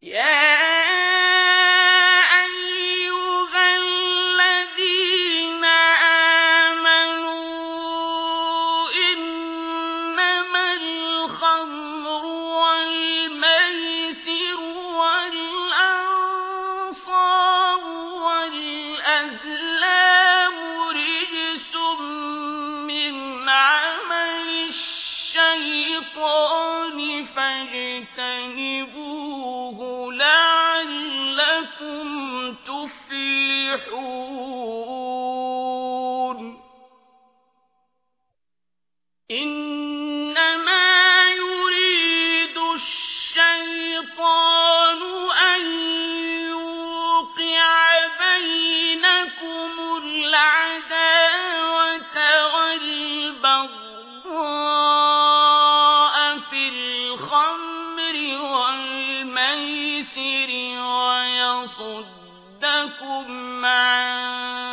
Yeah. يصدكم عن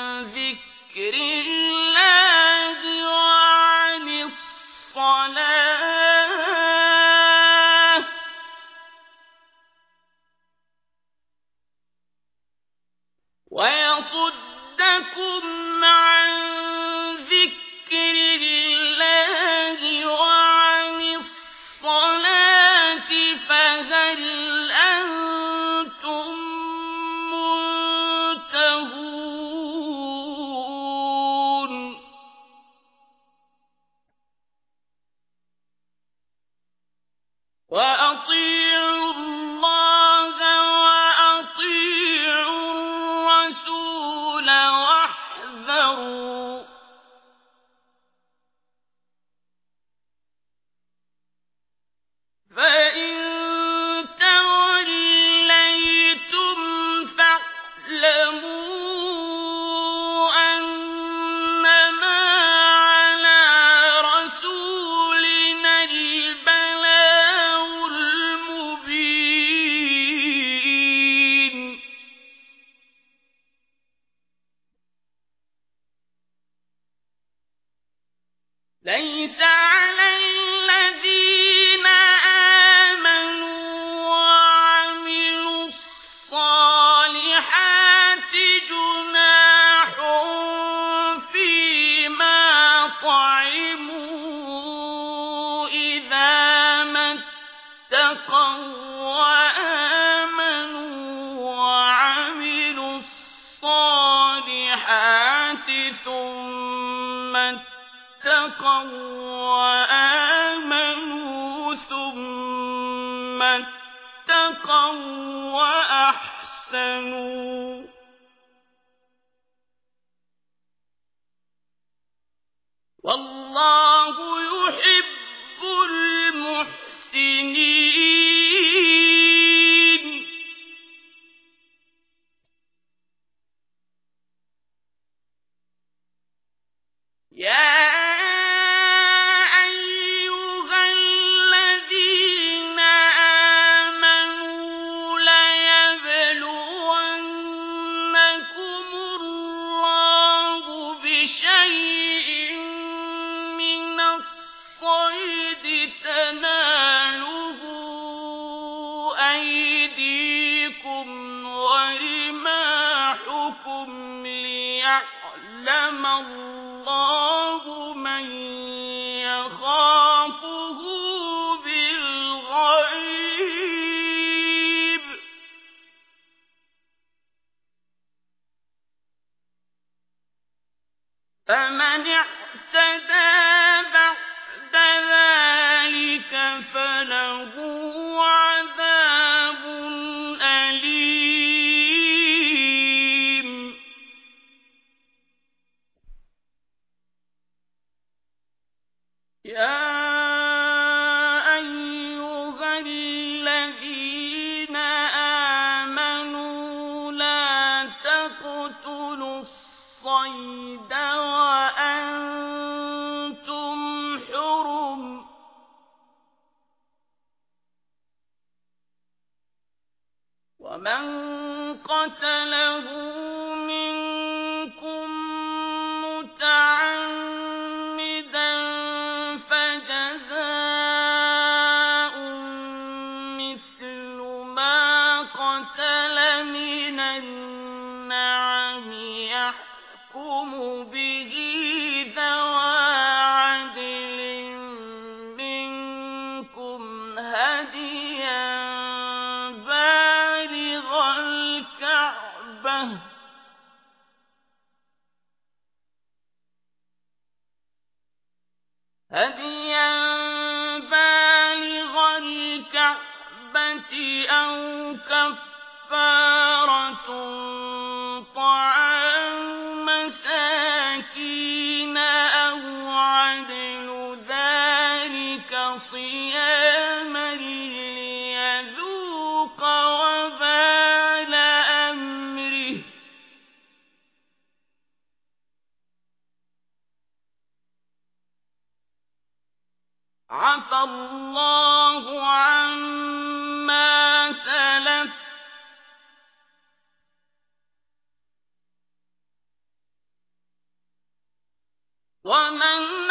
واتقوا وآمنوا ثم اتقوا وأحسنوا. والله تناله أيديكم ورماحكم ليعلم الله من يخافه بالغيب. فمن اعتدى من قتله هديا بالغ الكعبة أو كفارة عفى الله عما سلف. ومن